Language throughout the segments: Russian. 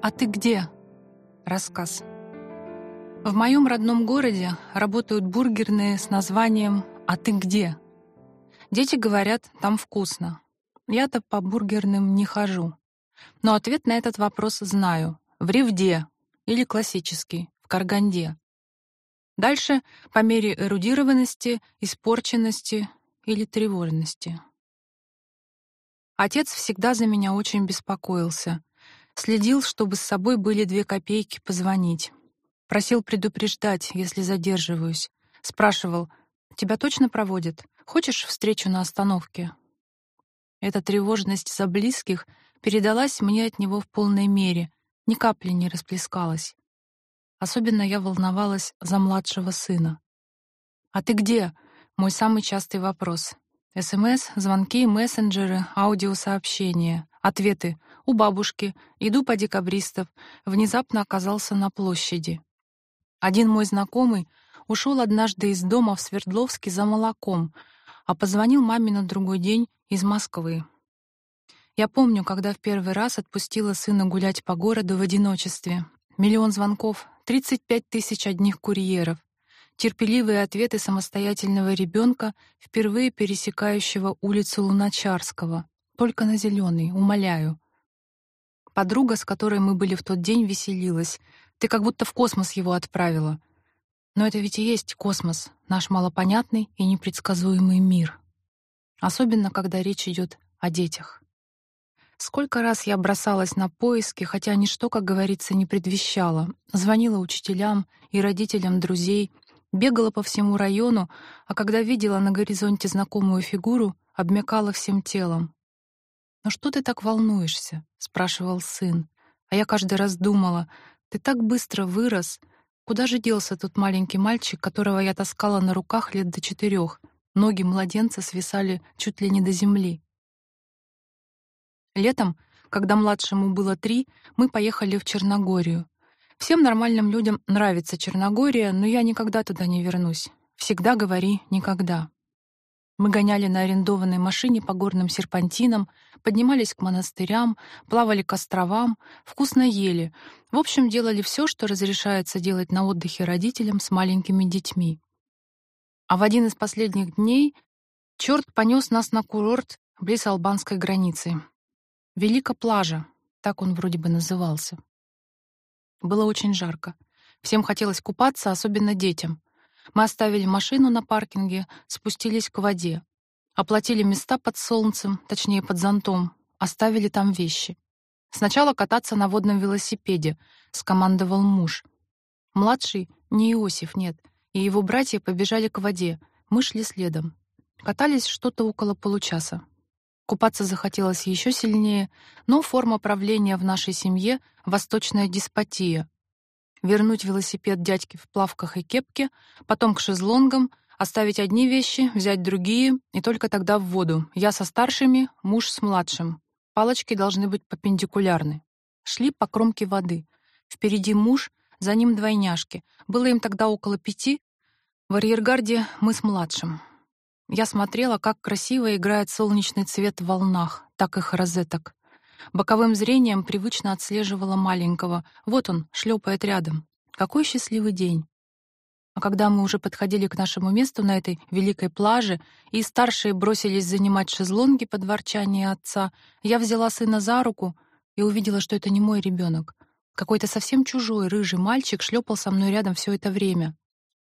А ты где? Рассказ. В моем родном городе работают бургерные с названием «А ты где?». Дети говорят, там вкусно. Я-то по бургерным не хожу. Но ответ на этот вопрос знаю. В Ревде или классический, в Карганде. Дальше по мере эрудированности, испорченности или тревожности. Отец всегда за меня очень беспокоился. Следил, чтобы с собой были две копейки позвонить. Просил предупреждать, если задерживаюсь. Спрашивал, «Тебя точно проводят? Хочешь встречу на остановке?» Эта тревожность за близких передалась мне от него в полной мере, ни капли не расплескалась. Особенно я волновалась за младшего сына. «А ты где?» — мой самый частый вопрос. СМС, звонки, мессенджеры, аудиосообщения, ответы. У бабушки, иду по декабристов, внезапно оказался на площади. Один мой знакомый ушел однажды из дома в Свердловске за молоком, а позвонил маме на другой день из Москвы. Я помню, когда в первый раз отпустила сына гулять по городу в одиночестве. Миллион звонков, 35 тысяч одних курьеров, терпеливые ответы самостоятельного ребенка, впервые пересекающего улицу Луначарского. Только на зеленый, умоляю. Подруга, с которой мы были в тот день, веселилась. Ты как будто в космос его отправила. Но это ведь и есть космос, наш малопонятный и непредсказуемый мир. Особенно, когда речь идет о детях. Сколько раз я бросалась на поиски, хотя ничто, как говорится, не предвещало. Звонила учителям и родителям друзей, бегала по всему району, а когда видела на горизонте знакомую фигуру, обмякала всем телом. «Ну что ты так волнуешься?» — спрашивал сын. А я каждый раз думала, «Ты так быстро вырос. Куда же делся тот маленький мальчик, которого я таскала на руках лет до четырех? Ноги младенца свисали чуть ли не до земли. Летом, когда младшему было три, мы поехали в Черногорию. Всем нормальным людям нравится Черногория, но я никогда туда не вернусь. Всегда говори «никогда». Мы гоняли на арендованной машине по горным серпантинам, поднимались к монастырям, плавали к островам, вкусно ели. В общем, делали все, что разрешается делать на отдыхе родителям с маленькими детьми. А в один из последних дней черт понес нас на курорт близ албанской границы. Велика плажа, так он вроде бы назывался. Было очень жарко. Всем хотелось купаться, особенно детям. Мы оставили машину на паркинге, спустились к воде. Оплатили места под солнцем, точнее, под зонтом. Оставили там вещи. Сначала кататься на водном велосипеде, скомандовал муж. Младший, не Иосиф, нет, и его братья побежали к воде. Мы шли следом. Катались что-то около получаса. Купаться захотелось еще сильнее, но форма правления в нашей семье — восточная деспотия. Вернуть велосипед дядьке в плавках и кепке, потом к шезлонгам, оставить одни вещи, взять другие, и только тогда в воду. Я со старшими, муж с младшим. Палочки должны быть перпендикулярны. Шли по кромке воды. Впереди муж, за ним двойняшки. Было им тогда около пяти. В арьергарде мы с младшим. Я смотрела, как красиво играет солнечный цвет в волнах, так их розеток. Боковым зрением привычно отслеживала маленького. Вот он, шлепает рядом. Какой счастливый день. А когда мы уже подходили к нашему месту на этой великой плаже, и старшие бросились занимать шезлонги под ворчание отца, я взяла сына за руку и увидела, что это не мой ребенок. Какой-то совсем чужой рыжий мальчик шлепал со мной рядом все это время.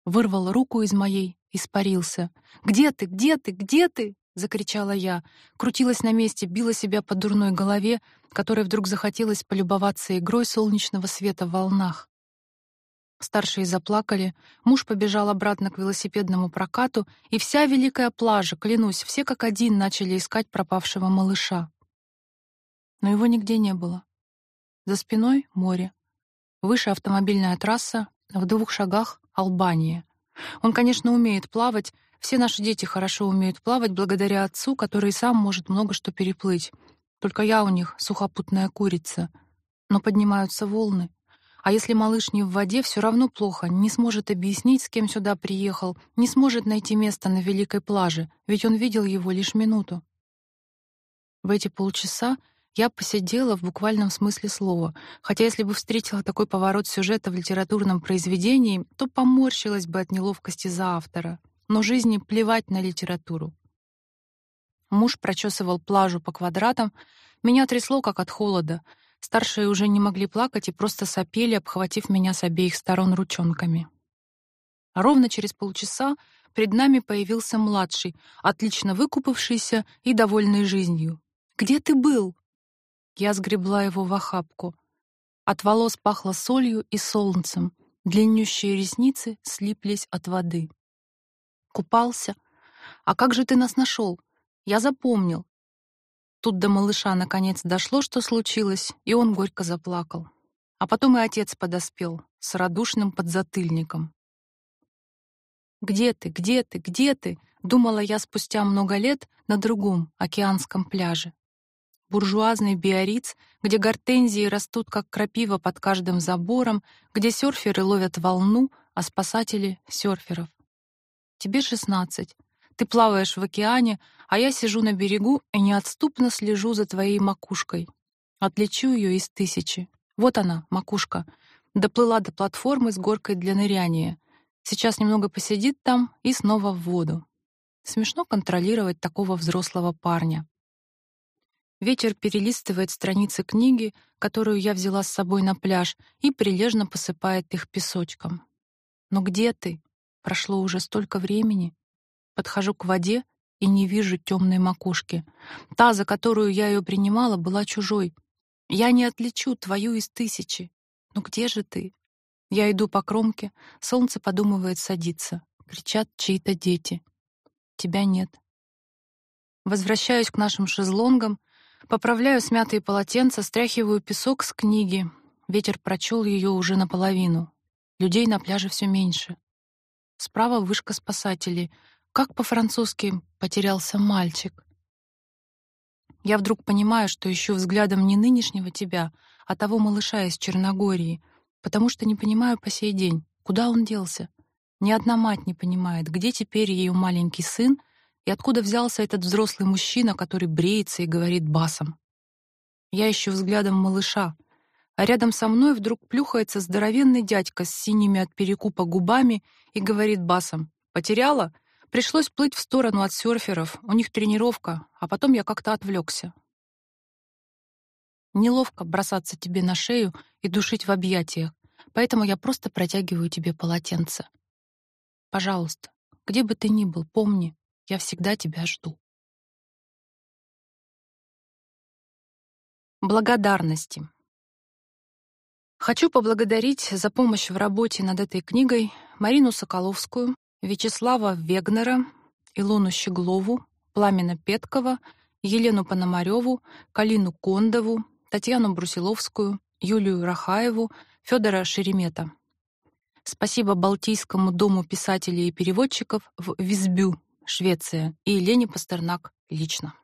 Вырвал руку из моей испарился. «Где ты? Где ты? Где ты?» — закричала я. Крутилась на месте, била себя по дурной голове, которой вдруг захотелось полюбоваться игрой солнечного света в волнах. Старшие заплакали, муж побежал обратно к велосипедному прокату, и вся великая плажа, клянусь, все как один начали искать пропавшего малыша. Но его нигде не было. За спиной — море. Выше автомобильная трасса, в двух шагах — Албания. Он, конечно, умеет плавать. Все наши дети хорошо умеют плавать благодаря отцу, который сам может много что переплыть. Только я у них сухопутная курица. Но поднимаются волны. А если малыш не в воде, все равно плохо, не сможет объяснить, с кем сюда приехал, не сможет найти место на великой плаже, ведь он видел его лишь минуту. В эти полчаса Я посидела в буквальном смысле слова, хотя если бы встретила такой поворот сюжета в литературном произведении, то поморщилась бы от неловкости за автора. Но жизни плевать на литературу. Муж прочесывал плажу по квадратам, меня трясло как от холода. Старшие уже не могли плакать и просто сопели, обхватив меня с обеих сторон ручонками. Ровно через полчаса перед нами появился младший, отлично выкупавшийся и довольный жизнью. «Где ты был?» Я сгребла его в охапку. От волос пахло солью и солнцем. Длиннющие ресницы слиплись от воды. Купался? А как же ты нас нашел? Я запомнил. Тут до малыша наконец дошло, что случилось, и он горько заплакал. А потом и отец подоспел с радушным подзатыльником. «Где ты? Где ты? Где ты?» — думала я спустя много лет на другом океанском пляже буржуазный Биориц, где гортензии растут как крапива под каждым забором, где серферы ловят волну, а спасатели — серферов. Тебе шестнадцать. Ты плаваешь в океане, а я сижу на берегу и неотступно слежу за твоей макушкой. Отличу ее из тысячи. Вот она, макушка. Доплыла до платформы с горкой для ныряния. Сейчас немного посидит там и снова в воду. Смешно контролировать такого взрослого парня. Ветер перелистывает страницы книги, которую я взяла с собой на пляж, и прилежно посыпает их песочком. Но где ты? Прошло уже столько времени. Подхожу к воде и не вижу темной макушки. Та, за которую я ее принимала, была чужой. Я не отличу твою из тысячи. Ну где же ты? Я иду по кромке, солнце подумывает садиться. Кричат чьи-то дети. Тебя нет. Возвращаюсь к нашим шезлонгам, Поправляю смятые полотенца, стряхиваю песок с книги. Ветер прочел ее уже наполовину. Людей на пляже все меньше. Справа вышка спасателей. Как по-французски потерялся мальчик. Я вдруг понимаю, что ищу взглядом не нынешнего тебя, а того малыша из Черногории, потому что не понимаю по сей день, куда он делся. Ни одна мать не понимает, где теперь ее маленький сын и откуда взялся этот взрослый мужчина, который бреется и говорит басом? Я ищу взглядом малыша, а рядом со мной вдруг плюхается здоровенный дядька с синими от перекупа губами и говорит басом: "Потеряла? Пришлось плыть в сторону от серферов. У них тренировка, а потом я как-то отвлекся. Неловко бросаться тебе на шею и душить в объятиях, поэтому я просто протягиваю тебе полотенце. Пожалуйста, где бы ты ни был, помни, я всегда тебя жду. Благодарности. Хочу поблагодарить за помощь в работе над этой книгой Марину Соколовскую, Вячеслава Вегнера, Илону Щеглову, Пламена Петкова, Елену Пономареву, Калину Кондову, Татьяну Брусиловскую, Юлию Рахаеву, Федора Шеремета. Спасибо Балтийскому дому писателей и переводчиков в Визбю Швеция, и Елене Пастернак лично.